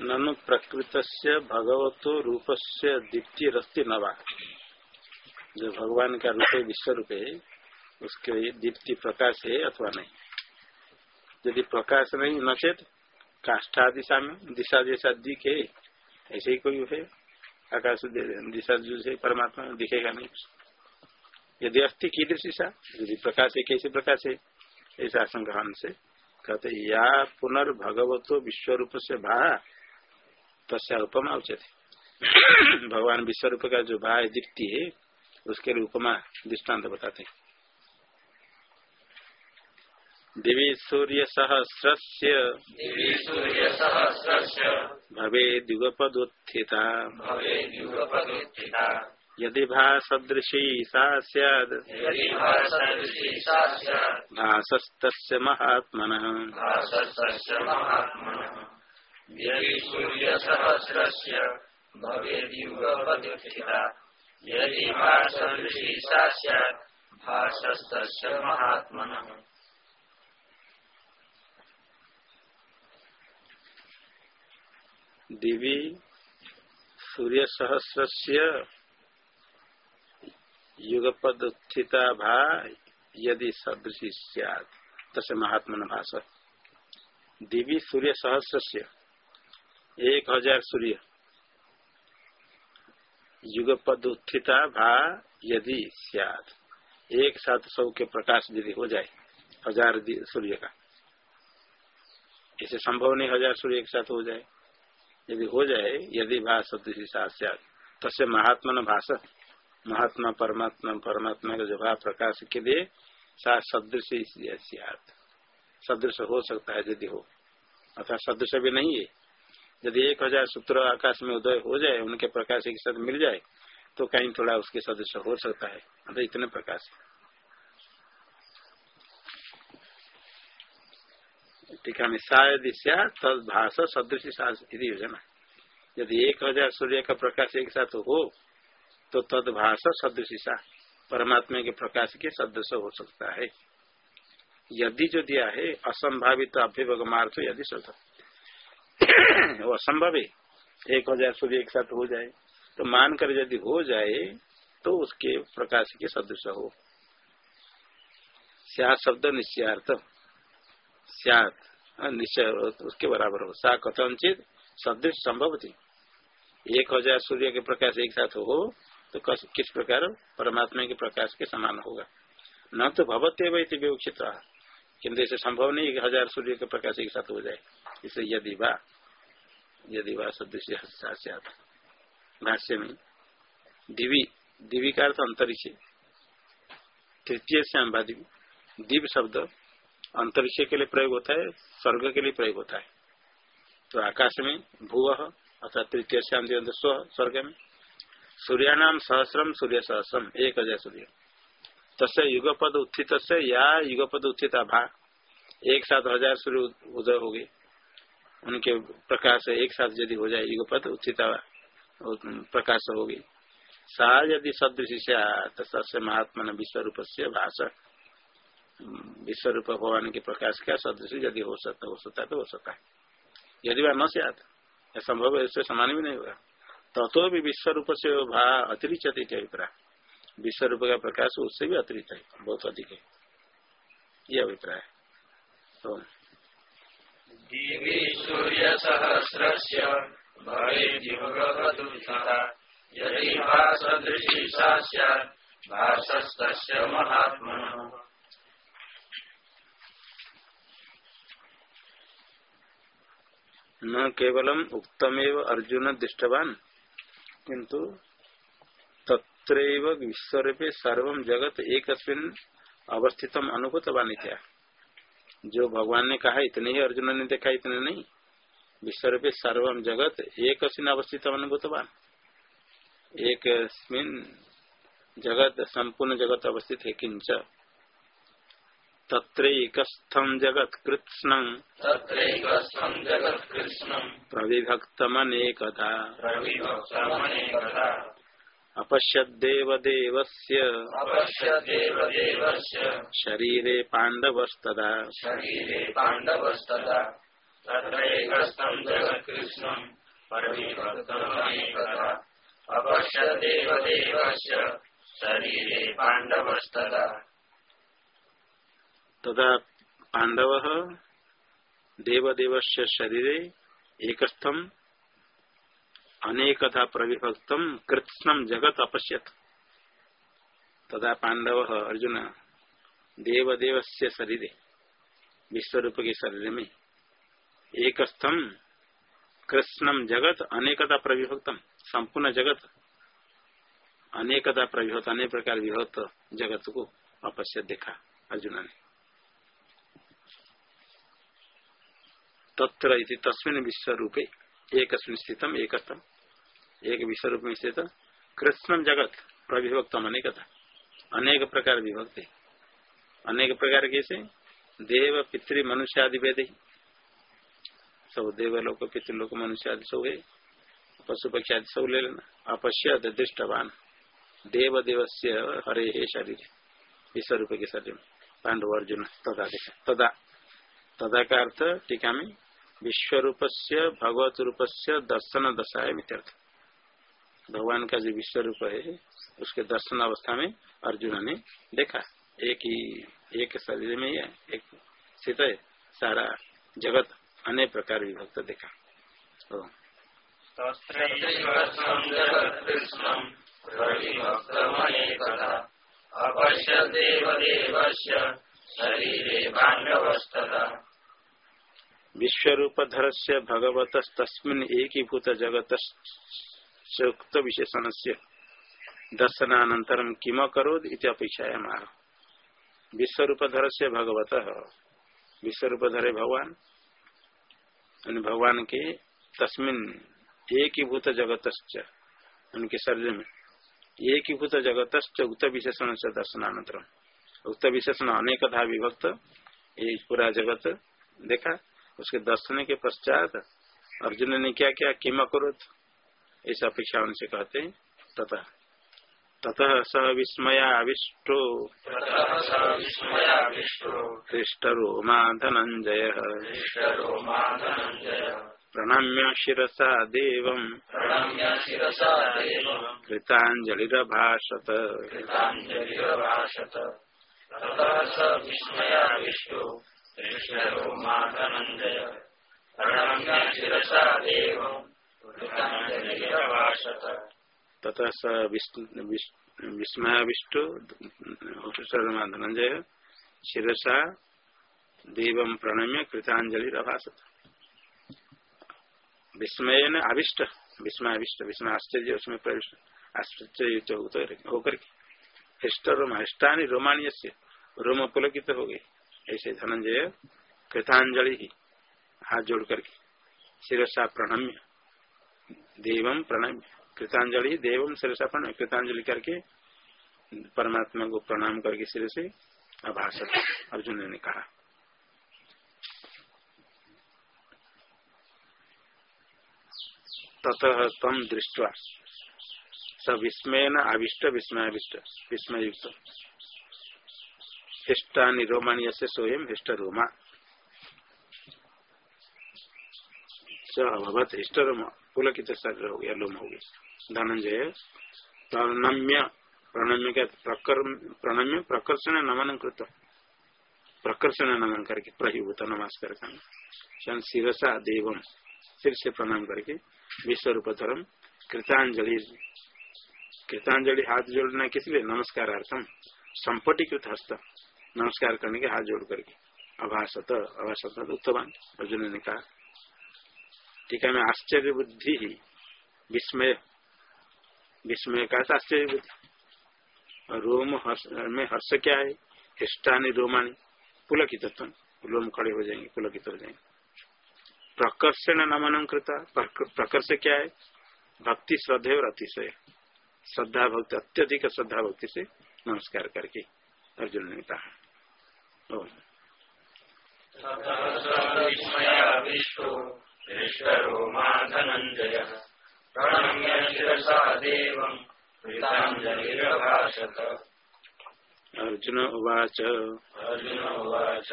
ननु प्रकृत भगवतो रूप से दीप्ति नवा जो भगवान का रूप है, विश्व रूप है, उसके दीप्ति प्रकाश है अथवा नहीं? यदि प्रकाश नहीं नचेत काष्ठा दिशा में, दिशा जैसा दिख है, ऐसे ही कोई है? आकाश दिशा जो परमात्मा दिखेगा नहीं यदि अस्थि की दिशा? यदि प्रकाश है, कैसे प्रकाश है? ऐसा संग्रहण से कहते या पुनर्भगवतो विश्व रूप से भा तस्या उपमा उचित भगवान विश्व रूप का जो भा दीप्ति है उसके लिए उपमा दृष्टांत बताते हैं। दिवि सूर्य सहस्रस्य भवे युगपदुत्थिता। यदि भासदृशी सा स्याद। भासस्त महात्मन। यदि सा स्याद भासस्त महात्मन दिवी सूर्य सहस्र से युगपद उत्थिता भा यदि सदृशी सियाद तसे महात्मा भाष दिवी सूर्य सहस्र से एक हज़ार सूर्य। युगपद उत्थिता भा यदि एक साथ सौ के प्रकाश यदि हो जाए, हज़ार सूर्य का। इसे संभव नहीं हज़ार सूर्य एक साथ हो जाए। यदि हो जाए, यदि भाष सदृशी तसे महात्मा न भाष। महात्मा परमात्मा परमात्मा का जो भाव प्रकाश के लिए सा सदृश सदृश हो सकता है यदि हो। अर्थात सदृश भी नहीं है। यदि एक हज़ार सूत्र आकाश में उदय हो जाए, उनके प्रकाश के साथ मिल जाए तो कहीं थोड़ा उसके सदस्य हो सकता है। अतः इतने प्रकाश है। टीका में शायद तद भाषा सदृश योजना। यदि एक हज़ार सूर्य का प्रकाश एक साथ हो तो तद भाषा सदृश परमात्मा के प्रकाश के सदृश हो सकता है। यदि जो दिया है, असंभावित अभ्युपगमार्थ यदि सद वो असंभव है। एक हज़ार सूर्य एक साथ हो जाए। तो मानकर यदि हो जाए तो उसके प्रकाश के सदृश हो। स्या शब्द निश्चयार्थ सियात हाँ, निश्चय उसके बराबर हो। सा कथनचित सदृश संभव थी। एक हज़ार सूर्य के प्रकाश एक साथ हो तो किस प्रकार? परमात्मा के प्रकाश के समान होगा। न तो भवत्य वही विवक्षित। रहा किन्तु ऐसे संभव नहीं एक हज़ार सूर्य के प्रकाश एक साथ हो जाए। इसे यदि वा यदि वा सदृश भाष्य में दिवी दिवी का अर्थ अंतरिक्ष। तृतीय श्याम दिव शब्द अंतरिक्ष के लिए प्रयोग होता है, स्वर्ग के लिए प्रयोग होता है। तो आकाश में भूव, अर्थात तृतीय श्याम स्व स्वर्ग में सूर्याणाम सहस्रम, सूर्य सहस्रम, एक हज़ार सूर्य। तस् युगपद उत्थित या युगपद उत्थित भा, एक साथ हज़ार सूर्य उदय हो गए उनके प्रकाश एक साथ यदि हो जाए युगपद उत्थित प्रकाश होगी। सा यदि सदृश से महात्मा विश्व रूप से भाषा विश्व रूप भगवान के प्रकाश का सदृश यदि हो सकता हो सकता तो हो सकता है। यदि वह न से आता संभव है इससे समान भी नहीं होगा। तो, तो भी विश्व रूप से भा अतिरिक्त अभिप्राय। विश्व रूप का प्रकाश उससे भी अतिरिक्त है बहुत अधिक है। ये अभिप्राय तो सूर्य सहस्र महात्मा न केवलम उक्तमेव अर्जुन दृष्टवान किंतु तत्र विश्वरूपे सर्व जगत एक अवस्थित अनुभूतवान क्या जो भगवान ने कहा इतने ही अर्जुन ने देखा इतने नहीं। विश्वरूपे सर्व जगत एक अवस्थित अनुभूतवान। एक जगत संपूर्ण जगत अवस्थित है किंच। तत्रैकस्थं जगत्कृत्स्नं तत्रैकस्थं जगत्कृत्स्नं अपश्यद्देवदेवस्य। शरीरे पाण्डवस्तदा। शरीरे पाण्डवस्तदा। पाण्डवस्तदा। तदा पांडव देवदेव शरीरे एकस्थम अनेकथा प्रविभक्तम कृत्स्नम जगत अपश्यत। तदा पांडव अर्जुन देवदेव से शरीर विश्व रूप के शरीर में एक स्तम कृष्णम जगत अनेकता प्रविभक्तम संपूर्ण जगत अनेकता प्रविभक्त, अनेक प्रकार विभक्त जगत को अपश्य देखा अर्जुन ने तत्र तस्मिन विश्व रूपे एक स्थितम एक एक विश्व रूप में स्थित कृष्णम जगत प्रविभक्तम अनेकता अनेक प्रकार विभक्त। अनेक प्रकार कैसे? देव, पितृ, मनुष्य आदि वेद सब देवलोक, पितृलोक, मनुष्य आदि सब है। पशु पक्षी आदि सब ले लेना। अपश्य दृष्टवान। देव देव से हरे, हे शरीर। विश्व रूप के शरीर में। पांडव अर्जुन, तदा देखा। तदा। तदा का अर्थ, टीका में विश्व रूप से भगवत रूप से दर्शन दशाए मित्यर्थ। भगवान का जो विश्व रूप है उसके दर्शन अवस्था में अर्जुन ने देखा। एक ही एक शरीर में ही एक स्थित है सारा जगत अनेक प्रकार विभक्त देखा। तो विश्व रूप धर से भगवत तस्मिन एक ही भूत जगत विशेषण से दर्शनानंतरम किम करो अपेक्षा मार विश्वरूपधर से भगवत। विश्व विश्वरूपधर भगवान। भगवान के तस्मिन एक ही भूत जगत उनके शरीर में एक ही भूत जगत उक्त विशेषण से दर्शनानंतर उक्त विशेषण अनेक था विभक्त। ये पूरा जगत देखा। उसके दर्शन के पश्चात अर्जुन ने क्या क्या किम करो ऐसा अपेक्षा उनसे कहते हैं तथा ततः स विस्मयाविष्टो हृष्टरोमा धनञ्जय। प्रणम्य शिरसा देवम्। कृताञ्जलिरभाषत प्रणम्य शिरसा देवम्। तथा स विस्मयाविष्टो, धनंजय, शिरसा, देव प्रणम्य, कृतांजलि अभाषत विस्मय न आविष्ट विस्मयाविष्ट, विस्मय आश्चर्य उसमें प्रविष्ट आश्चर्य होकर के हृष्ट रोम, हृष्टानी रोमाण्य से रोम पुलकित हो गए ऐसे धनंजय, कृतांजलि ही हाथ जोड़ करके शिरसा प्रणम्य देवम प्रणाम कृतांजलि देवम शिरसा प्रणाम, कृतांजलि करके परमात्मा को प्रणाम करके सिर से अभाषक अर्जुन ने कहा। ततः तम दृष्टवा स विस्मय न आविष्ट विस्मयाविष्ट विस्मय युक्त हिष्टा निरोमाणी से स्वयं हिष्ट रोमा अभवत हिष्ट रोमा पुलकित शरीर हो गया लोम हो गया धनंजय प्रणम्य प्रणम्य क्या प्रणम्य प्रकर्षण नमन कृत प्रकर्षण नमन करके प्रहिभूत नमस्कार शिरसा देवम सिर से प्रणाम करके विश्व रूप धर्म कृतांजलि कृतांजलि हाथ जोड़ना किस लिए नमस्कार अर्थम संपटीकृत हस्त नमस्कार करने के हाथ जोड़ करके अभाषत अभाषत उत्तवान अर्जुन ने कहा टीका में आश्चर्य बुद्धि ही। विस्मय विस्मय का आश्चर्य बुद्धि रोम हर्ष, में हर्ष क्या है? हिष्टानी रोमानी पुलकित रोम खड़े हो जाएँगे, पुलकित हो जाएँगे। प्रकर्षण नमन कृता। प्रकर्ष क्या है? भक्ति, श्रद्धे और अतिशय। श्रद्धा, भक्ति, अत्यधिक श्रद्धा, भक्ति से नमस्कार करके अर्जुन ने कहा। अर्जुन उवाच। अर्जुन उवाच।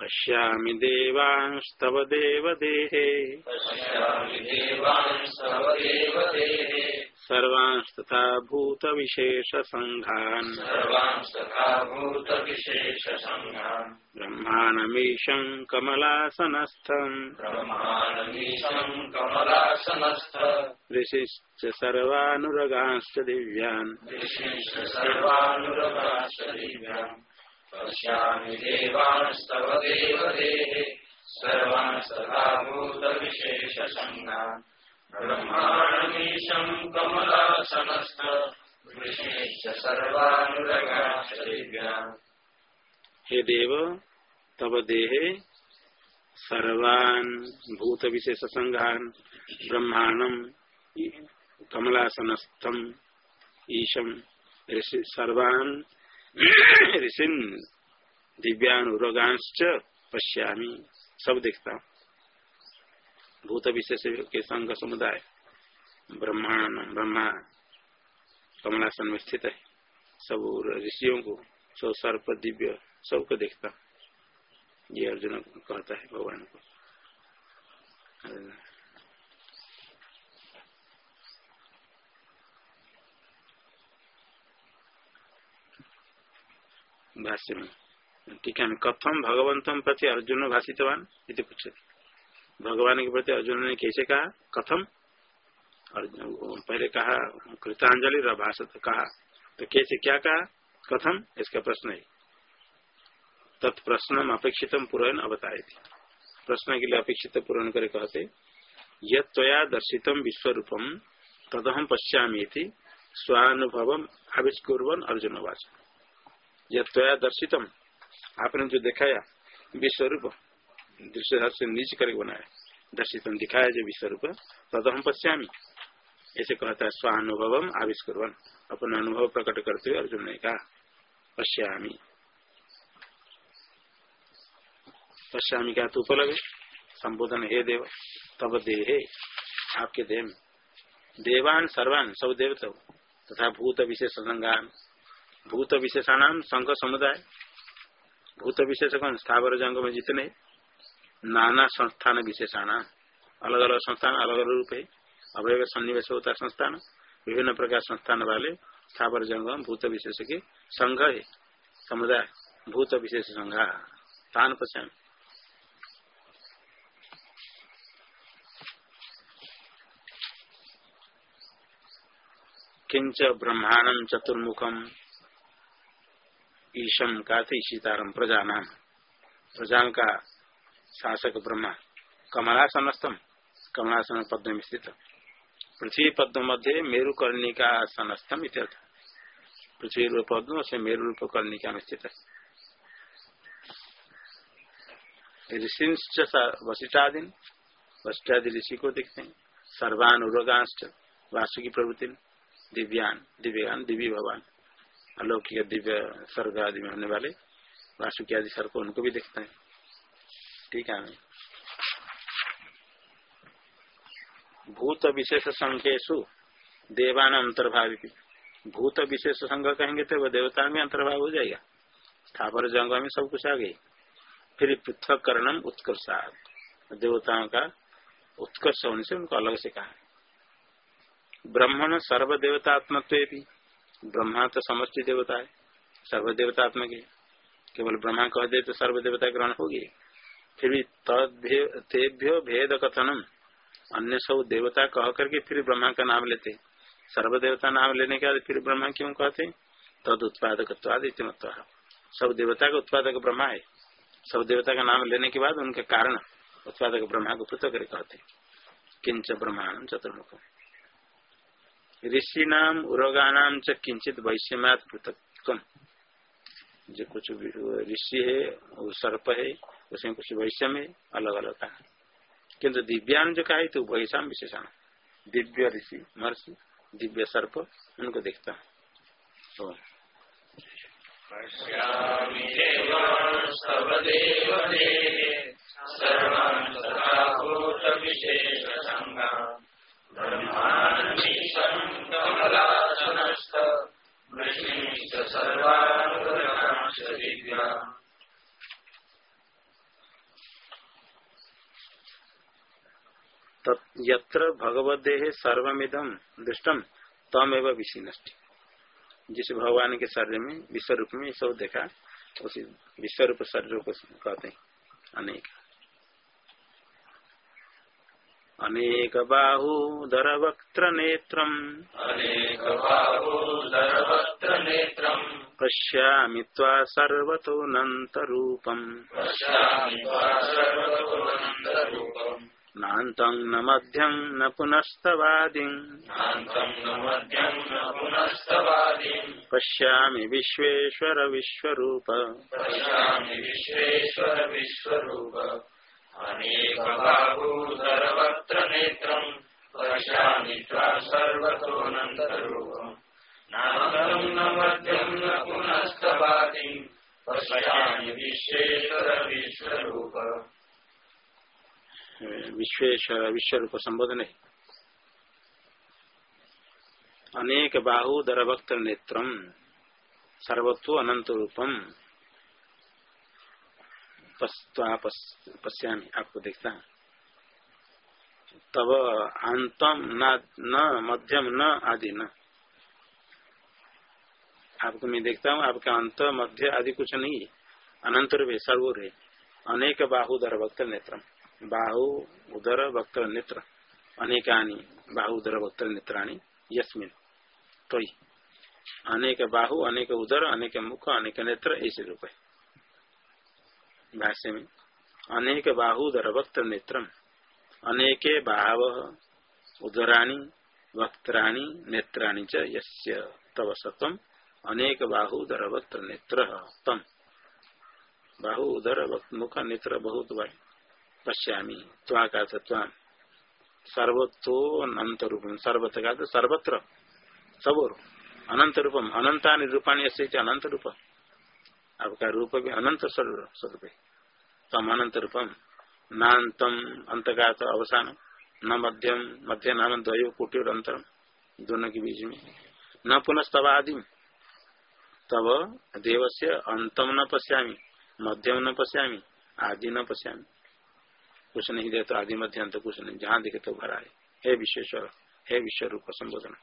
पश्यामि देवांस्तव देवदेहे। पश्यामि देवांस्तव देवदेहे। सर्वांस्तथा भूतविशेषसङ्घान् सर्वांस्तथा भूतविशेषसङ्घान् ब्रह्माणमीशं कमलासनस्थम्। ब्रह्माणमीशम् कमलासनस्थ। ऋषिश्च सर्वानुरगांश्च दिव्यान्। ऋषीश्च सर्वानुरगाश्च दिव्याम् पश्यामि देवांस्तव देवदेहे सर्वांस्तथा भूतविशेषसङ्घान् ब्रह्माणमीशम् कमलासनस्थ हे देव, तव देहे सर्वान् भूत विशेष संघान ब्रह्मांडम कमलासनस्थम ईशम ऋषि सर्वान् ऋषिन दिव्यान उरगांश्च पश्यामी। सब देखता हूँ। भूत विशेष के संघ समुदाय ब्रह्मांड ब्रह्मा कमलासन में स्थित है। सब ऋषियों को, सब सर्प, दिव्य, सबको देखता। ये अर्जुन कहता है भगवान को। भाष्य में, ठीक है, कथम भगवंतम प्रति अर्जुन भाषितवान इति पूछे भगवान के प्रति अर्जुन ने कैसे कहा? कथम। अर्जुन पहले कहा, कृतांजलि भाषत कहा। तो कैसे क्या कहा? कथम, इसका प्रश्न है। तत्प्रश्न अपेक्षित पूर्ण अवतारे थे प्रश्न के लिए अपेक्षित पूर्ण करे कहते यया दर्शित विश्व रूपम तदहम पश्यामी थी स्वानुभव आविष्कुर्वन अर्जुन वाच। यया दर्शितम। आपने जो दिखाया विश्व रूप दृश्य से नीच करके बनाया दर्शितम दिखाया जो विश्व रूप तदहम पश्यामी। ऐसे कहता है स्वानुभव आविष्कुर्वन। अपना अनुभव प्रकट करते हुए अर्जुन ने कहा, पश्यामी। पश्यामी का तो उपलब्ध संबोधन हे देव, तब देहे आपके देह में। देवान सर्वान, सब देवता तथा भूत विशेष संज्ञान भूत विशेषाणाम संघ समुदाय, भूत विशेष कौन स्थावर जंग में जितने नाना संस्थान विशेषाणाम अलग अलग संस्थान अलग अलग रूप है अवय सन्निवेश होता संस्थान, विभिन्न प्रकार संस्थान वाले, स्थावर जंग भूत विशेष के संघ है, समुदाय, भूत विशेष संघा, तान पश्यामी किंच ब्रह्मांडम चतुर्मुखम ईशम का थे प्रजा नाम प्रजा का शासक ब्रह्मा कमलासनस्तम कमलासन पद्म स्थित पृथ्वी पद्म मध्य मेरु कर्णिका सनस्थम इत्यर्थ पृथ्वी रूप पद्म से मेरु रूप कर्णिका में स्थित ऋषिश्च वशिष्ठादीन वशिष्ठादि ऋषि को देखते हैं सर्वान उरोगांश्च वासुकी प्रवृत्ति दिव्यान। दिव्यान। दिव्य भगवान अलौकिक दिव्य स्वर्ग आदि में होने वाले वासुकी आदि सर्प उनको भी देखते हैं। ठीक है। भूत विशेष संख्यु देवान अंतर्भावी भूत विशेष संघ कहेंगे तो वह देवता में अंतर्भाव हो जाएगा। स्थावर जंग में सब कुछ आ गई। फिर पृथक करणम उत्कर्षाद देवताओं का उत्कर्ष होने से उनको अलग से कहा। ब्रह्मण सर्वदेवतात्मत्व भी ब्रह्मा तो समष्टि देवता है। सर्वदेवतात्मक है। केवल ब्रह्मा कह दे तो सर्वदेवता ग्रहण होगी। फिर भी तेभ्यो भेद कथनम अन्य सब देवता कह करके फिर ब्रह्मा का नाम लेते। सर्वदेवता नाम लेने के बाद फिर ब्रह्मा क्यों कहते? तद उत्पादक सब देवता का उत्पादक ब्रह्मा है। सब देवता का नाम लेने के बाद उनके कारण उत्पादक ब्रह्मा को पृथक कहते। किंच ब्रह्मांड चतुर्मुख ऋषि नाम उरोगा नाम च किंचित वैश्यमात पृथक जो कुछ ऋषि है सर्प है उसमें कुछ वैश्यम है अलग अलग का किंतु दिव्यान जो कहा तो वैशाम विशेषण। दिव्य ऋषि, महर्षि, दिव्य सर्प, उनको देखता तो यत्र भगवदेह सर्वमिदम दृष्टम तमेव विषय नष्टि जिस भगवान के शरीर में विश्व रूप में सब देखा उसी विश्व रूप शरीर को कहते हैं अनेक। अनेक बाहूदर वक्त्र नेत्र। अनेक बाहूदर वक्त्र नेत्र। पश्यामि त्वा सर्वतोऽनन्तरूपम्। पश्यामि सर्वतोऽनन्तरूपम्। नान्तं न मध्यं न पुनस्तवादिम् पुनस्तवादिम् पश्यामि विश्वेश्वर विश्वरूप। पश्यामि विश्वेश्वर विश्वरूप। अनेकबाहूधरवक्त्र नेत्रम् पश्यामि त्वा सर्वतोऽनन्तरूपम्। नान्तं न मध्यं न पुनस्तवादिम् पश्यामि विश्वेश्वर विश्वरूप। विश्वेश्वर विश्व रूप संबोधन। है अनेक बाहुदर वक्त नेत्र, सर्वत्व अनंत रूपम पश्यामी, आपको देखता तब अंतम न मध्यम, न आदि, न। आपको मैं देखता हूँ, आपका अंत, मध्य आदि कुछ नहीं अनंत रूप है, सर्वोर है। अनेक बाहुदर वक्त नेत्रम बाहु, उदर, वक्र, नेत्र। अनेकानि बाहु, उदर, वक्र, नेत्राणी। यस्मिन। तो अनेक बाहु, अनेक उदर, अनेक मुख, अनेक नेत्र, ऐसे रूप है। भाष्य में अनेक बाहु, उदर वक्त्र नेत्र अनेके बाहव, उदराणी, वक्त्राणी, नेत्राणी च यस्य तव सतम अनेक बाहु, उदर वक्त्र नेत्र तम। बाहु, उदर वक्त मुख, नेत्र बहुत बाई पश्यामी। त्वा का सर्वतो अनंत रूपम सर्वत का सर्वत्र। सब अनंत रूपम अनंता रूपाणी ऐसे अनंत रूप आपका रूप भी अनंत स्वरूप तम अनंत रूपम नान्तम अंत का अवसान। न मध्यम मध्य नाम द्वयो कोटि और अंतरम दोनों के बीच में। न पुनस्तव आदि तब देव से अंतम न पश्यामी। मध्यम न पश्यामी। आदि न पश्यामी। कुछ नहीं दे तो आदि मध्य अंत कुछ नहीं। जहाँ दिखे तो भरा है। हे विश्वेश्वर हे विश्व रूप संबोधन।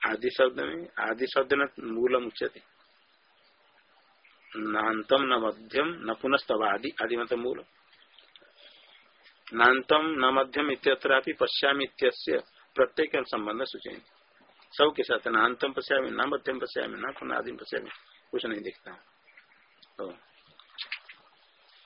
आदि शब्द में, आदि शब्द न मूल मुच्यते नान्तम न मध्यम न पुनस्तव आदि आदि मत मूल। नान्तम न मध्यम इत्यत्रापि पश्यामी प्रत्येक संबंध सूचय सब के साथ नान्तम पश्यामी, न मध्यम पश्यामी, न पुनः आदि पश्यामी, कुछ नहीं दिखता। तो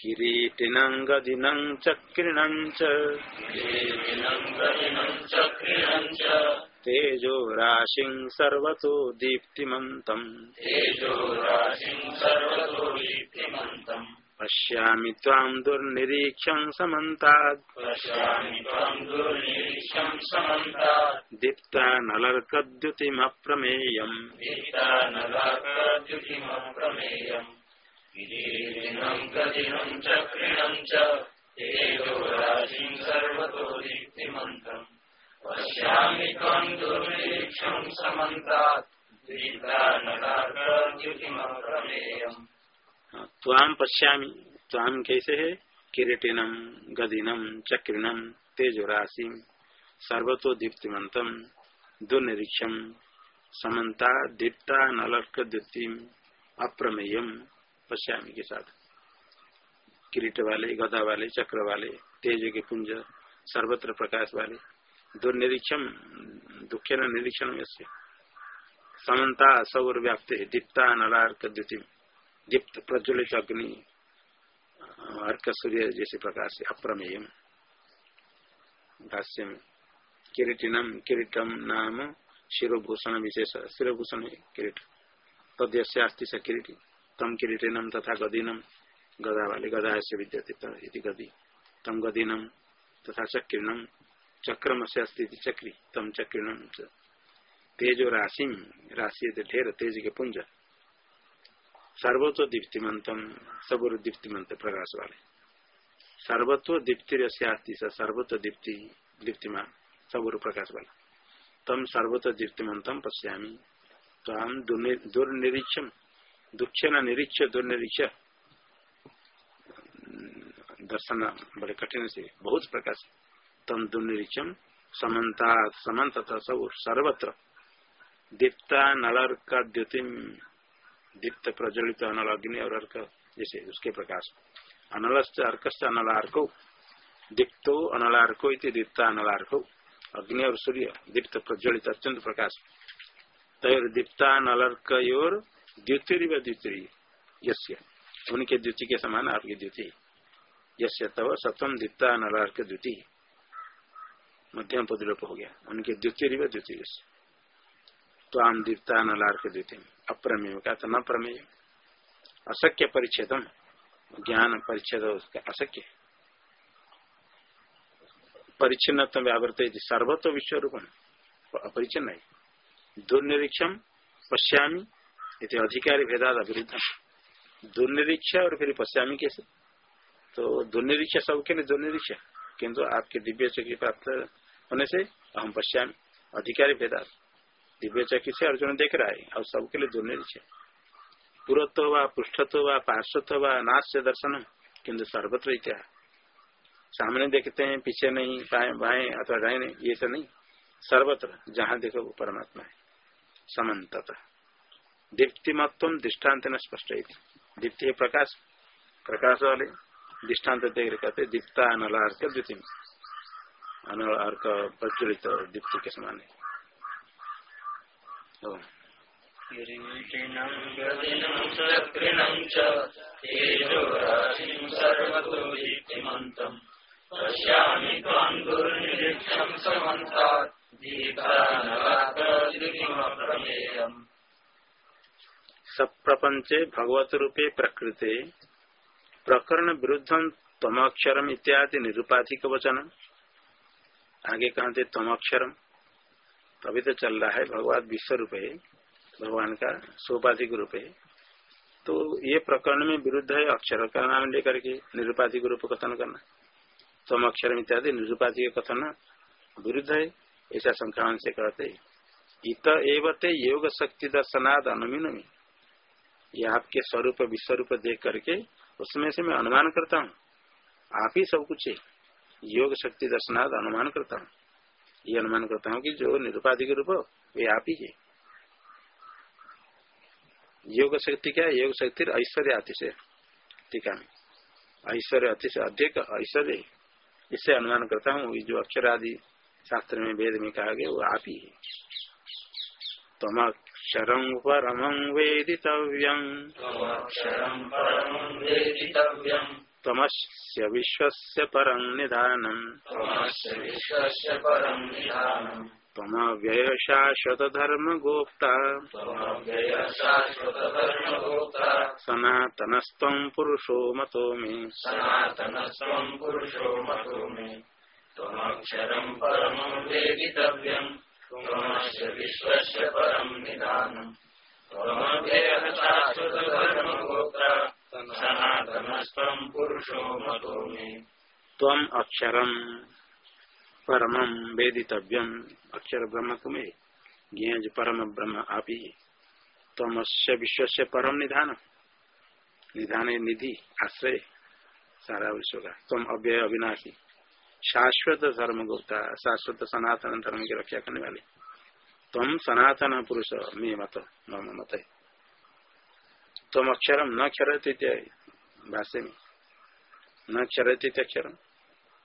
किरीटिनं गदिनं चक्रिणं च तेजो राशिं सर्वतो दीप्तिमन्तम्। पश्यामि त्वां दुर्निरीक्षं समन्तात्। दीप्ता नलर्कद्युतिमप्रमेयम्। किरीटिनं गदिनं तेजो राशिं पश्यामी त्वाम कैसे है? किरीटिनम गदिनम चक्रिनम तेजोराशि, सर्वतो दीप्तिमंतम दुर्निरीक्षम समन्ता दीप्ता नलर्क द्युतिम अप्रमेयम। पश्यामी के साथ। किरीट वाले, गदा वाले, चक्र वाले, तेज के पुंज सर्वत्र प्रकाश वाले। दुर्निरीक्षम दुखे न निरीक्षण में से समन्ता सौर व्याप्त है दीप्ता नलार्क द्युति। दीप्त प्रज्वलित अग्नि, अर्क सूर्य जैसे प्रकाश है अप्रमेय भाष्य में किरीटिनम, किरीटम नाम शिरोभूषण विशेष, शिरोभूषण किरीट। तद्यस्या स किरीटी। तम किरीटिनम तथा गदीनम गदा वाले गदा से विद्यते गदी। तम गदीनम तथा चक्रिनम चक्रम से अस्थिति चक्री। तम चक्रिनम तेजो राशि राशि ढेर तेज के पुंज सर्वत्व दीप्तिमंतम सबुर दीप्तिमंत प्रकाश वाले सर्वत्व दीप्ति सर्वत्व दीप्ति, दीप्तिमान सबुर प्रकाश वाला तम सर्वत्व दीप्तिमंतम पश्यामी। तो हम दुर्निरीक्षम। न निरीक्ष दुर्निरीक्ष दर्शन बड़े कठिन से, बहुत प्रकाश तम दुर्निरीक्षम, समन्ता समन्त सब सर्वत्र। दीप्ता नलर का दीप्त प्रज्वलित अनल अग्नि और अर्क, जैसे उसके प्रकाश अनलस्त अर्कस्त अनलार्को, दीप्तो अनलार्को दीप्ता अनलार्को। अग्नि और सूर्य, दीप्त प्रज्वलित अत्यंत प्रकाश तय दीप्ता द्युतिरिव द्युति यस्य। उनके द्युति के समान आपकी द्युति यस्य तव सतम दीप्ता नलार्क द्युति मध्यम पदलोप हो गया। उनके द्वितीय द्वितीय तो आम दीप्ता नलार्क द्वितीय अप्रमेय का तो न प्रमेय अशक्य परिच्छेदम। ज्ञान परिच्छेद अशक्य परिच्छिन्न व्यावृत सर्वत्व विश्व रूपम अपरिचिन्न है दुर्निरीक्षम, पश्यामी इति अधिकारी भेदाद अविरुद्ध दुर्निरीक्ष और फिर पश्यामी कैसे। तो दुर्निरीक्ष सबके लिए दुर्निरीक्ष। किंतु आपके दिव्य चक्री प्राप्त होने से हम पश्यामी अधिकारी भेदाद दिव्य चक्री से अर्जुन देख रहा है, और सबके लिए दुर्निरीक्ष। पुरत्व व पृष्ठत्व व पार्श्वत्व व नाश्य दर्शन किन्तु सर्वत्र इत्या। सामने देखते हैं, पीछे नहीं, बाएँ बाएँ अथवा नहीं, ये तो नहीं। सर्वत्र, जहाँ देखो वो परमात्मा है। समन्तता। दीप्तिमत्व दृष्टांत न स्पष्ट दीप्ति प्रकाश प्रकाश वाले दृष्टांत देख कहते दीप्ता अनलार्क द्वितीय। अनलार्क प्रचलित दीप्ति के समान है पश्यामि त्वां दुर्निरीक्षं समन्तात् दीपानलाकम् सप्रपंचे भगवत रूपे प्रकृति, प्रकरण विरुद्धम तमक्षरम इत्यादि निरुपाधिक वचन। आगे कहते तमक्षरम तभी तो चल रहा है भगवान विश्व रूप है भगवान का सोपाधिक रूप। है तो ये प्रकरण में विरुद्ध है अक्षर का नाम लेकर के निरुपाधिक रूप कथन करना। तम अक्षर इत्यादि निरुपाधिक कथन विरुद्ध है, ऐसा संक्रांत से कहते इत एवते योग शक्ति दर्शनाद अनुमीन ये आपके स्वरूप विश्वरूप देख करके उसमें से मैं अनुमान करता हूँ। आप ही सब कुछ है योग शक्ति दर्शनार्थ अनुमान करता हूँ। ये अनुमान करता हूँ कि जो निरुपाधिक रूप, वे आप ही है। योग शक्ति क्या योग शक्ति ऐश्वर्य अतिशय। टीका में ऐश्वर्य अतिशय अधिक ऐश्वर्य। इससे अनुमान करता हूँ जो अक्षर आदि शास्त्र में, वेद में कहा गया, वो आप ही है। तमक्षरं परमं वेदितव्यम्। तमस्य विश्वस्य परं निधानम्। त्वमव्यय शाश्वतधर्मगोप्ता सनातनस्त्वं पुरुषो मतो मे। त्वमक्षरं परमं वेदितव्यम्। विश्वस्य परम परमम वेदितव्यम अक्षर ब्रह्म तुम्हें ज्ञ जो परम ब्रह्म आप। ही तम विश्व से परम निधान। निधान निधि, आश्रय, सारा विश्व का तुम अव्यय अविनाशी। शाश्वत धर्म गुप्ता शाश्वत सनातन धर्म की रक्षा करने वाले। तुम सनातन पुरुष मे मत, मम मत। है तुम अक्षरम न क्षरती भाष्य में। न क्षरती अक्षरम।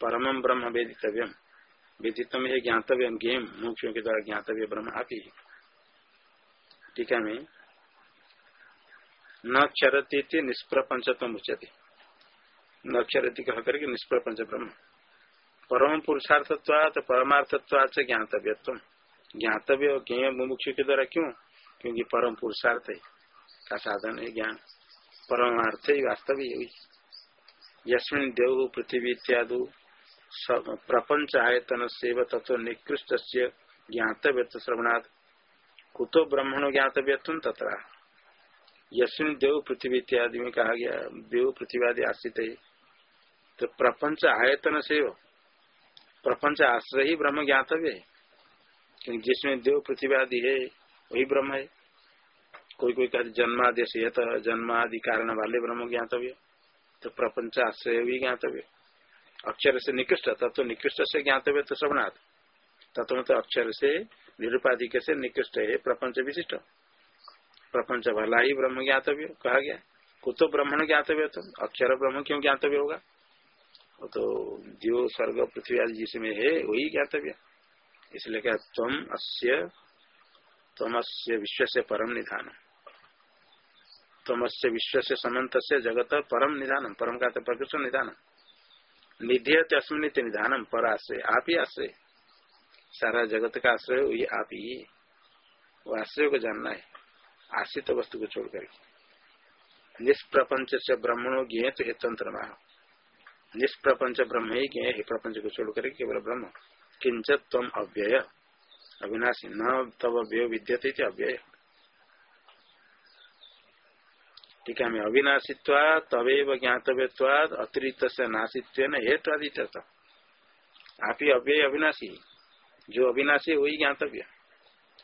परम ब्रह्म वेदितव्यम वेदितम है ज्ञातव्य गेम मुख्यों के द्वारा ज्ञातव्य ब्रह्म आप ही टीका में। न क्षरती निष्प्रपंचतम उच्चते न क्षरती कह करके निष्प्रपंच ब्रह्म। परम पुरुषार्थत्वात, परमार्थत्वात ज्ञातव्यत्व। ज्ञातव्य ज्ञ मुमुक्षु के द्वारा क्यों? क्योंकि परम पुरुषार्थ का साधन है ज्ञान। परमार्थ ही वास्तविक यस्मिन देव पृथ्वी इत्यादि प्रपंच आयतन सेव तत्व निकृष्ट ज्ञातव्य श्रवणात्। कुतो ब्रह्मणो ज्ञातव्य तथा यस्मिन देव पृथ्वी इत्यादि में कहा गया, देव पृथ्वी आदि आश्रित है। तो प्रपंच आयतन से प्रपंच आश्रय ही ब्रह्म ज्ञातव्य है। क्योंकि जिसमें देव पृथ्वी आदि है, वही ब्रह्म है। कोई कोई कहते जन्मादेश यथ जन्मादि कारण वाले ब्रह्म ज्ञातव्य। तो प्रपंच आश्रय भी ज्ञातव्य। अक्षर से निकृष्ट, तत्व निकृष्ट से ज्ञातव्य तो श्रवणाथ तत्व तो अक्षर से निरुपाधिक से निकृष्ट है, प्रपंच विशिष्ट। प्रपंच भला ही ब्रह्म ज्ञातव्य कहा गया। कुतो ब्रह्मण ज्ञातव्य तो अक्षर ब्रह्म क्यों ज्ञातव्य होगा? तो जो स्वर्ग पृथ्वी आदि जिसमें है, वही ज्ञातव्य। इसलिए क्या तम अस्य तम अस्य विश्व से परम निधान तम अस्य विश्व से समन्त से जगत परम निधानम। परम का प्रकृष्ट निधान निधेयत अस्मित निधानम पर आश्रय आप ही आश्रय। सारा जगत का आश्रय वही आप ही वो आश्रय को जानना है, आश्रित वस्तु को छोड़ करके निष्प्रपंच से ब्रह्मणों ज्ञ तो तंत्र माह निष्प्रपंच ब्रह्म ही ज्ञ है? प्रपंच को छोड़ करके केवल ब्रह्म। किंच तम अव्यय। अविनाशी। न तब अव्यय विद्यते अव्यय। ठीक है अविनाशित्वा, तवेव ज्ञातव्यवाद अतिरिक्त से नाशित्व न हेतु आदि आप ही अव्यय अविनाशी। जो अविनाशी वही ज्ञातव्य।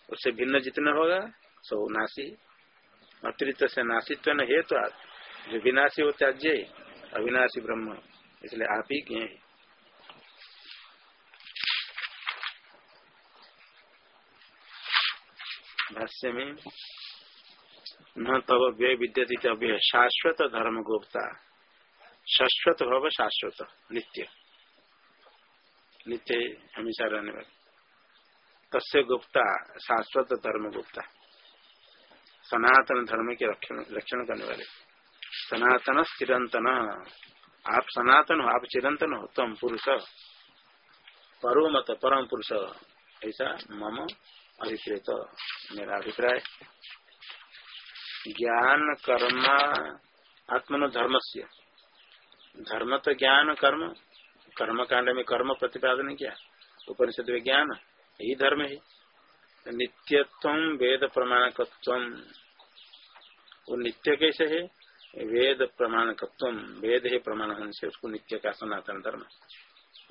उससे भिन्न जितना होगा, सो नाशी। अतिरिक्त से नाशित्व हेतु जो विनाशी हो त्याज्य अविनाशी ब्रह्म। इसलिए आप ही के हैं। भाष्य में, न तब व्यय विद्यति अव्यय शाश्वत धर्म गोप्ता। शाश्वत भव शाश्वत, नित्य। नित्य हमेशा रहने वाले। तस्य गुप्ता, शाश्वत धर्म गुप्ता। सनातन धर्म के रक्षण करने वाले। सनातन चिरंतन आप सनातन हो, आप चिरंतन हो तम पुरुष। परो मत परम पुरुष। ऐसा मम अभिप्रेत। मेरा अभिप्राय। ज्ञान कर्म आत्मन धर्म से धर्म तो ज्ञान, कर्म। कर्म कांड में कर्म प्रतिपादन किया। उपनिषद में ज्ञान, यही धर्म है। नित्यत्व वेद प्रमाणकत्व। वो नित्य कैसे है? वेद प्रमाण प्रमाणकत्व वेद है प्रमाण होने से उसको नित्य का सनातन धर्म।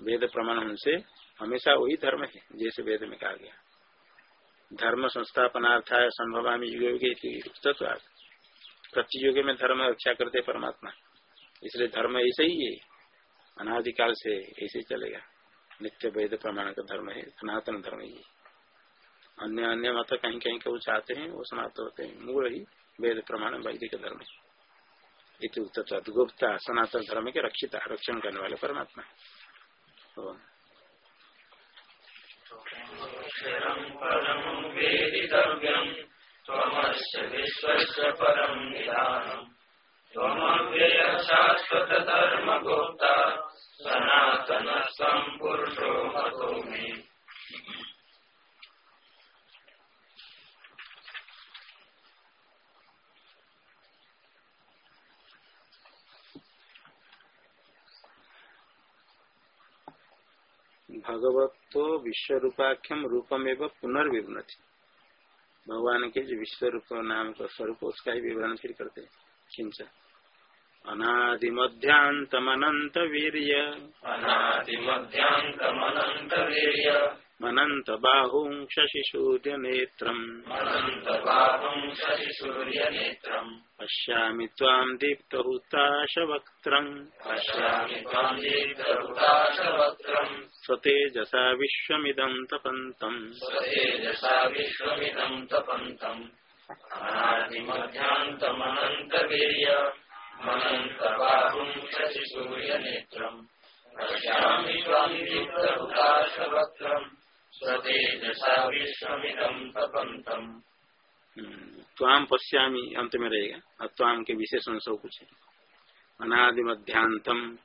वेद प्रमाण होने से हमेशा वही धर्म है, जैसे वेद में कहा गया। धर्म संस्थापनार्थाय संभवामी युग में धर्म रक्षा करते परमात्मा। इसलिए धर्म ऐसे ही है, अनादिकाल से ऐसे चलेगा। नित्य वेद प्रमाण का धर्म है, सनातन धर्म ही अन्य अन्य मत कहीं कहीं को चाहते हैं, वो समाप्त होते हैं। मूल ही वेद प्रमाण वैदिक धर्म है। गुप्ता सनातन धर्म के रक्षिता रक्षण करने वाले परमात्मा। गुप्ता सनातन पुरुषो भगवतो विश्व रूपाख्यम रूपमेव पुनर्विवृणति भगवान के जो विश्व रूप नाम का स्वरूप, उसका ही विवरण फिर करते किंच अनादिमध्यांतमनंत वीर्य अनादिमध्यांतमनंत वीर्य मनंत बाहुं मनंत बाहुं शशिसूर्य नेत्रम् पश्यामि त्वाम् दीप्तहुताशवक्त्रम्। पश्यामि त्वाम् दीप्तहुताशवक्त्रम्। स्वतेजसा विश्वमिदम् तपन्तम्। स्वतेजसा विश्वमिदम् तपन्तम्। अनादिमध्यांतमनंत वीर्य मनन्तबाहुम् शशिसूर्यनेत्रम्। पश्यामि त्वम् दीप्तहुताशवक्त्रम्। त्वाम पश्यामी अंत में रहेगा और त्वाम के विशेषण सब कुछ अनादि मध्यांतम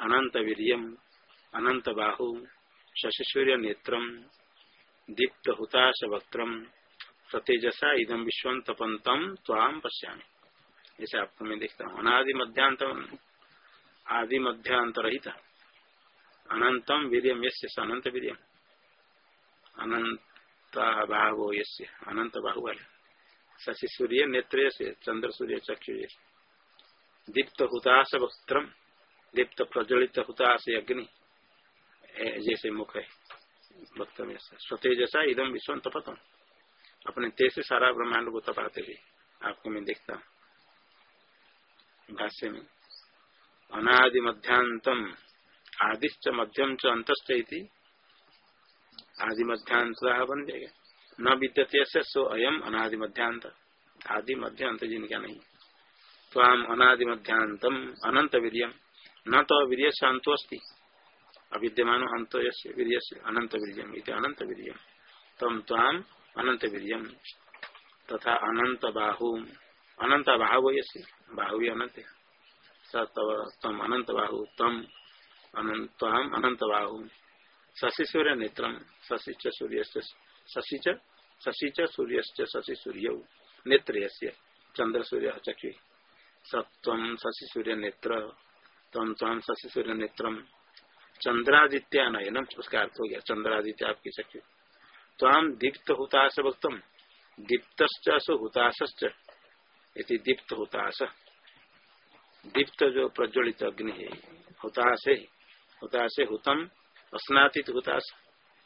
अनंत वीरियम अनंत बाहु शशिसूर्य नेत्रम दीप्त हुताश वक्त्रम सतेजसा इदम विश्व तपंतम त्वाम पश्यामी। ऐसे आपको मैं देखता हूँ। अनादि मध्यांत आदि मध्यांत रहित। अनंतम वीरियम, यस्य अनंत वीरियम अनंत बाहु यस्य अनंत बाहु वाले शशि सूर्य नेत्र से चंद्र सूर्य चक्षु दीप्त हुताश वस्त्रम दीप्त प्रज्वलित हुताश अग्नि जैसे मुख है वक्त में स्वतेजसा इदम विश्व तपतम अपने तेज से सारा ब्रह्मांड को तपाते हुए आपको मैं देखता हूँ। भाष्य में अनादि मध्यांतम आदिश्च मध्यम च अंतश्च आदि मध्यांत बन जाएगा न विद्यते सो अयम अनादि मध्यांत आदि मध्य अंत जिनका नहीं। ताम अनादि मध्यांतम अनंत वीरियम न तो वीर शांतो अस्ति अविद्यमान अंत वीर अनंत वीरियम अनंत वीरियम तम ताम अनंत वीरियम तथा अनंत बाहु अनंत बाहु यसे बाहु अनंत है तम अनंत बाहु तम अनंत अनंत बाहु शशि सूर्य नेत्रम शशि सूर्य शशि शशि सूर्य शशि सूर्य नेत्र चंद्र सूर्य चक्षु सत्व शशि सूर्य नेत्र तम तम शशि सूर्य नेत्रम चंद्रादित्य नयनम उसका अर्थ हो गया चंद्रादित्य आपकी चक्षु ताम दीप्त हुताश वक्तम दीप्त हुताश इति दीप्त हुताश दीप्त जो प्रज्वलित अग्नि है हुताश है हुताश हुतम अस्नातीत हुताश।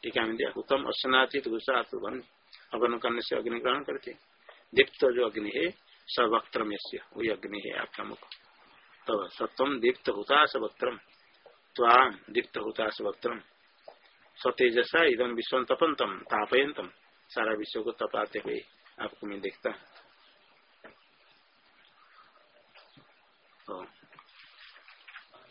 टीका में दिया हुतम अस्नातीत हुताश अवन करने से अग्नि ग्रहण करते दीप्त जो अग्नि है सवक्त्र में वही अग्नि है आपका मुख। तब तो सत्वम दीप्त हुताश वक्त्रम ताम दीप्त हुताश वक्त्रम। सतेजसा इदम विश्व तपंतम तापयंतम सारा विश्व को तपाते हुए आपको मैं देखता हूँ।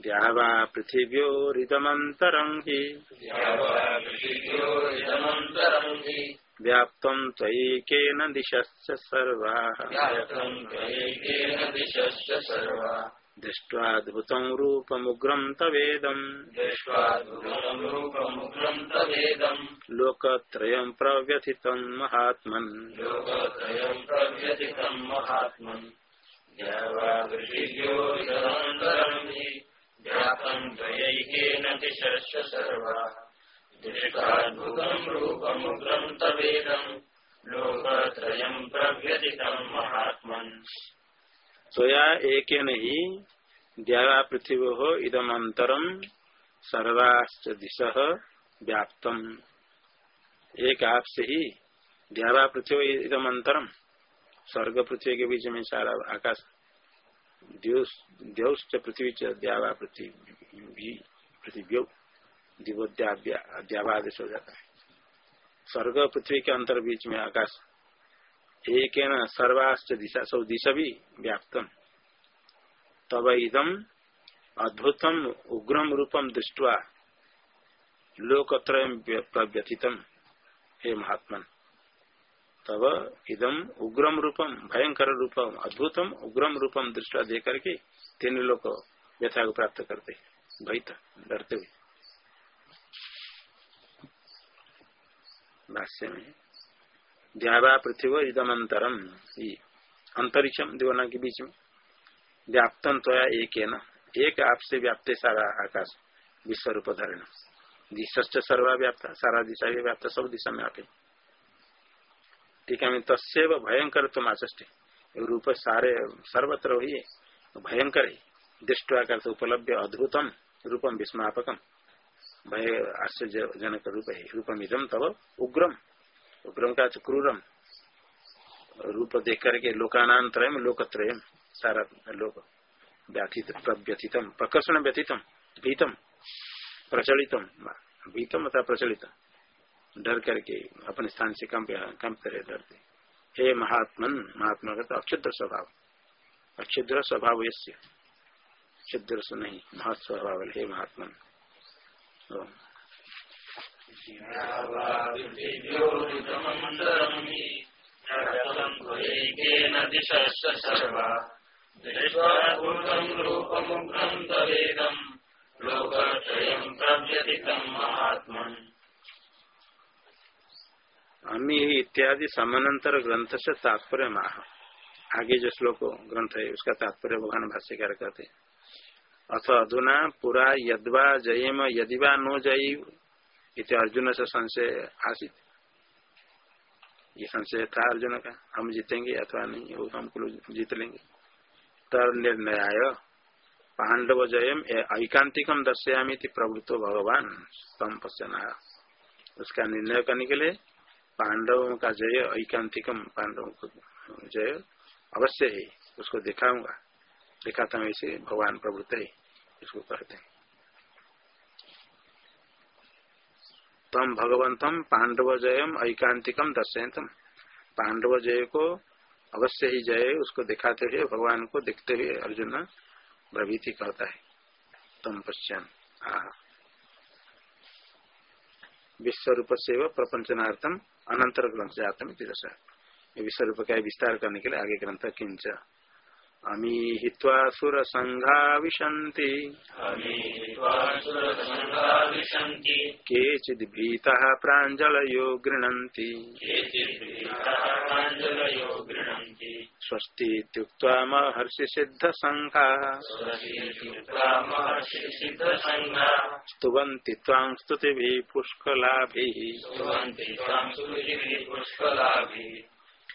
द्यावा पृथिव्योरिदमन्तरं हि। व्याप्तं त्वयैकेन दिशश्च सर्वाः। दृष्ट्वाद्भुतं रूपमुग्रं तवेदम्। लोकत्रयं प्रव्यथितं महात्मन्। लोकत्रयं प्रव्यथितं महात्मन्। व्यापं द्वयैकेन दिशश्च सर्वा। दृष्टाद्भुतं रूपमुग्रं तवेदम् लोकत्रयं प्रव्यथितं महात्मन्। सोया एक द्या पृथ्वी इदम अंतरम सर्वाश्च एक आपसे ही, द्यावा पृथ्वी इदम अंतरम स्वर्ग पृथ्वी के बीच में सारा आकाश द्यौश्च पृथ्वी द्यावा पृथ्वी पृथ्वी दिवोद्यावादेश हो जाता है स्वर्ग पृथ्वी के अंतर बीच में आकाश एक सर्वाश्च दिशा सब दिशा भी व्याप्तम तब इदम अद्भुतम उग्रम रूपम दृष्टवा लोकत्र व्यथितम हे महात्मन तब इदम उग्रम रूपम भयंकर रूपम अद्भुतम उग्रम रूपम दृष्टवा दे करके तीन लोग व्यथा को प्राप्त करते। भयत डरते हुए भाष्य में द्यावा पृथ्वी इदमंतरम अंतरिक्षम दिवना के बीच। में व्याप्तन तो एक है ना एक आपसे व्याप्त सारा आकाश विश्व रूप धारण। दिशा सर्वा व्याप्त, सारा दिशा भी व्याप्त, सब दिशा में आपे ठीक है तस्व भयंकर तुम आचष्टे। रूप सारे, सर्वत्र हुई भयंकर है। दृष्टि उपलब्ध अद्भुतम, रूपम विस्मापकम। भय आश्चर्यजनक रूप है। रूपम इदम तब उग्रम। उग्रम का क्रूरम। रूप देख करके लोकानांतरम लोकत्रयम। सारा लोक व्यथित, प्रव्यथितम प्रकर्षण व्यथितम भीतम, प्रचलितम। भीतम अथा प्रचलित डर करके अपने स्थान से कंप करे डरते। हे महात्मन, महात्मा का तो अक्षुद्र स्वभाव। अक्षुद्र स्वभाव यश्य क्षुद्र से नहीं, महत स्वभाव हे। महात्मन। अमी इत्यादि समानांतर ग्रंथ से तात्पर्य माह आगे जो श्लोक ग्रंथ है, उसका तात्पर्य भगवान भाष्यकार कहते अथ अधुना पुरा यदवा जयम, यदिवा नो जय इत अर्जुन से संशय आसित। ये संशय था अर्जुन का, हम जीतेंगे अथवा नहीं, वो हमको जीत लेंगे। तर निर्णय पांडव जयम ऐकांतिकम दर्शयामी प्रवृत्तो भगवान स्तम उसका निर्णय करने के लिए पांडवों का जय, ऐकांतिकम पांडवों को जय, अवश्य है उसको दिखाऊँगा। दिखाता हूँ इसे, भगवान प्रभुत इसको कहते हैं। तम भगवंतम पांडव जयम, ऐकांतिकम दर्शयतम पांडव जय को अवश्य ही जय, उसको दिखाते हुए, भगवान को देखते हुए अर्जुन प्रभृति कहता है। तम पश्चिम विश्व रूप से प्रपंचनार्थम अनंतर ग्रंथ जातम दशा विश्व रूप का विस्तार करने के लिए आगे ग्रंथ किंच अमी हित्वा सुर संघा विशन्ति केचिद् भीतः प्राञ्जलयो गृह्णन्ति। स्वस्ति इत्युक्त्वा महर्षि सिद्ध संघाः स्तुवन्ति त्वां स्तुतिभिः पुष्कलाभिः।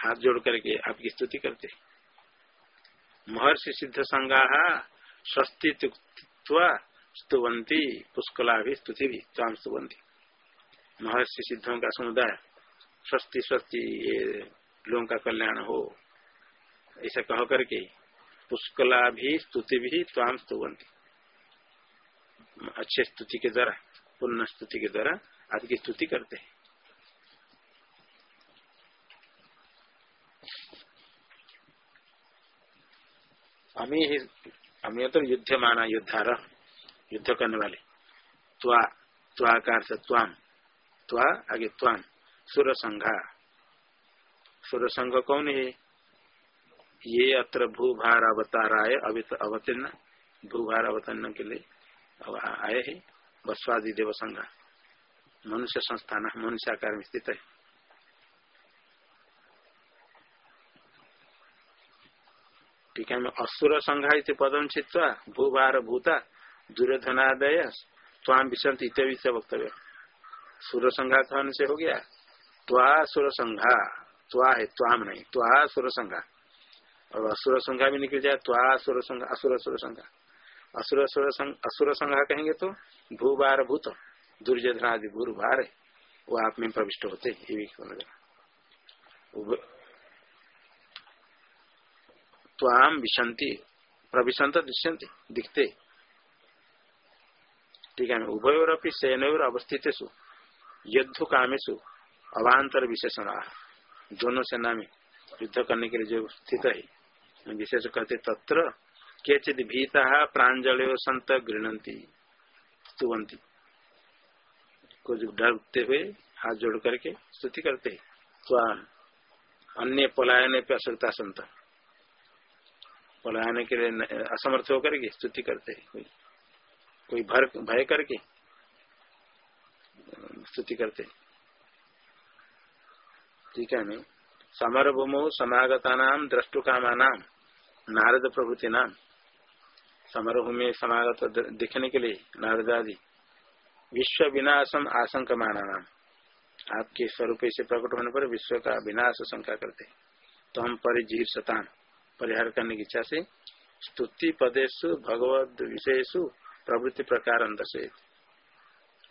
हाथ जोड़ करके आपकी स्तुति करते महर्षि सिद्ध संगा स्वस्ति स्तुवंती पुष्कला भी स्तुति भी ताम स्तुवंती महर्षि सिद्धों का समुदाय, स्वस्ति स्वस्ति, ये लोगों का कल्याण हो, ऐसा कह करके पुष्कला भी स्तुति भी ताम स्तुवंती अच्छे स्तुति के द्वारा पूर्ण स्तुति के द्वारा आपकी स्तुति करते हैं। अमी ही, अमी तो युद्ध माना, युद्धार, युद्ध करने वाले। त्वा त्वा का अर्थ त्वाम, त्वा आगे त्वाम सुर संघा सुर संघ कौन है? ये अत्र भूभार अवताराय अवतीर्ण भूभार अवतरण के लिए आए है बसवादी देव संघ। मनुष्य संस्थान मनुष्य आकार में स्थित है। टीका में असुर संघा पदम छिवा भूभार भूता दुर्धनादय स्वाम विसंत इत वक्तव्य सुर संघा कहन से हो गया? त्वा सुर संघा, त्वा है त्वाम नहीं, त्वा सुर संघा। और असुर संघा भी निकल जाए, त्वा सुर संघा, असुर सुर संघा। असुर असुर संघा कहेंगे तो भूभार भूत दुर्जधनादि भूर भार है, वो आप में प्रविष्ट होते ये भी त्वाम विशंति, प्रविशंत दृश्यंति, दिखते। ठीक है उभयोर अपनी सेनोर अवस्थित युद्ध कामेशु अवान्तर विशेषण, दोनों सेना में युद्ध करने के लिए जो स्थित है। विशेष कहते तत्र, केचित भीता प्रांजल संत गृहती स्तुवंती कुछ डरते हुए हाथ जोड़ करके स्तुति करते अन्य पलायन पे असुरता संत। पलाने के लिए असमर्थ होकर के स्तुति करते है कोई कोई भर, भय करके स्तुति करते ठीक है, नहीं? समर भूमो समागता नाम द्रष्टु कामा नाम नारद प्रभृति नाम समारोह में समागत दिखने के लिए नारद आदि विश्व विनाशम आशंक माना नाम आपके स्वरूप से प्रकट होने पर विश्व का विनाश शंका करते तो हम परिजीव शतान परिहार करने की इच्छा से स्तुति पदेशु भगवत विषयसु प्रवृत्ति प्रकार से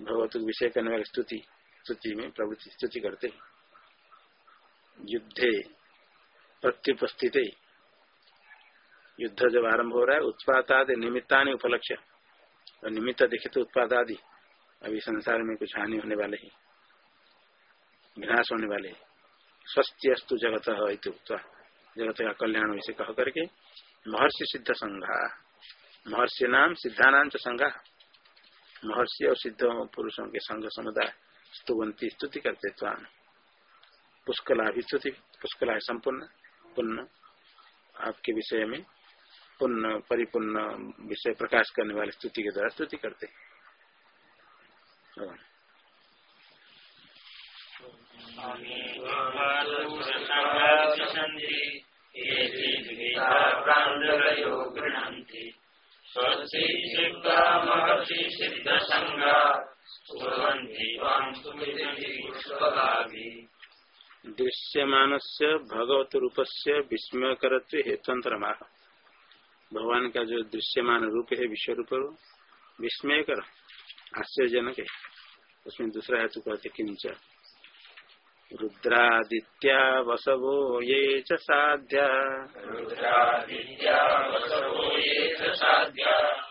भगवत विषय करने वाली स्तुति स्तुति में प्रवृत्ति, स्तुति करते युद्धे प्रत्युपस्थित। युद्ध जब आरंभ हो रहा है उत्पाद आदि निमित्ता ने उपलक्ष्य। और निमित्त देखे तो उत्पाद आदि अभी संसार में कुछ हानि होने वाले ही। विनाश होने वाले स्वस्थ अस्तु जगत जगत का कल्याण इसे कह करके महर्षि सिद्ध संघा। महर्षि नाम सिद्धानाम संघा। महर्षि और सिद्ध पुरुषों के संघ समुदाय स्तुवंती स्तुति करते त्वान। पुष्कला स्तुति, पुष्कला है संपूर्ण, पुण्य। आपके विषय में पुण्य, परिपूर्ण विषय प्रकाश करने वाले स्तुति के द्वारा स्तुति करते। दृश्यमान से भगवत रूप से विस्मयकर हेतुअंतर भगवान का जो दृश्यमान रूप है विश्व रूप, विस्मयकर, आश्चर्यजनक है। उसमें दूसरा हेतु कहते किंच रुद्रादित्या वसवो ये च साध्या। रुद्रादित्या वसवो ये च यक्षा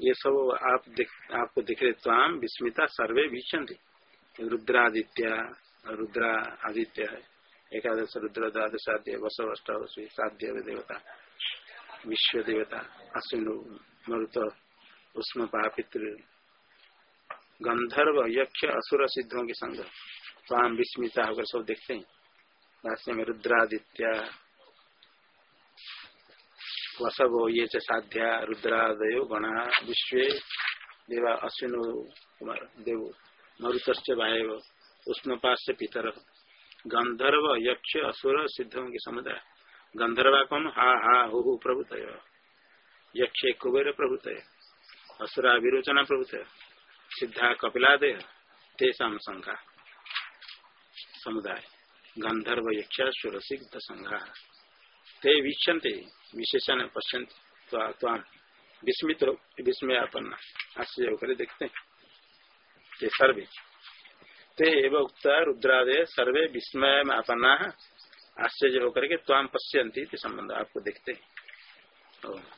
ये सब आप दिख, आपको दिख रहे ताम विस्मिता सर्वे वीक्षण रुद्रादित्य रुद्रा आदित्य है। एकादश रुद्र द्वादश आद्य वसव साध्य देवता। विश्व देवता अश्विन मरुत उष्म पापित्र गंधर्व, यक्ष, असुर सिद्धों के संग। स्वाम विस्मिता होकर सब देखते हैं। भाष्य में रुद्रादित्य। वसवो ये साध्या, रुद्रादयो गणा विश्व देवा अश्विनो कुमार, देव मरुत वायव उष्णपाश पितर। गंधर्व, यक्ष, असुर सिद्धों के समुदाय। गंधर्वा कौन हा हा, हु प्रभुत यक्ष कुबेर प्रभुत असुरा विरोचना प्रभुत सिद्धा कपिलादय तेषा संघा। समुदाय, गंधर्व यक्षासुर सिद्ध संघा। ते वीक्षते विशेषण पश्यंत विस्मित विस्मयापन्न, आश्चर्य होकर देखते हैं। ते सर्वे। ते एवं उक्त रुद्रादय सर्वे विस्मय आपन्ना आश्चर्य होकर के त्वाम पश्यंती संबंध आपको देखते हैं।